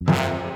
you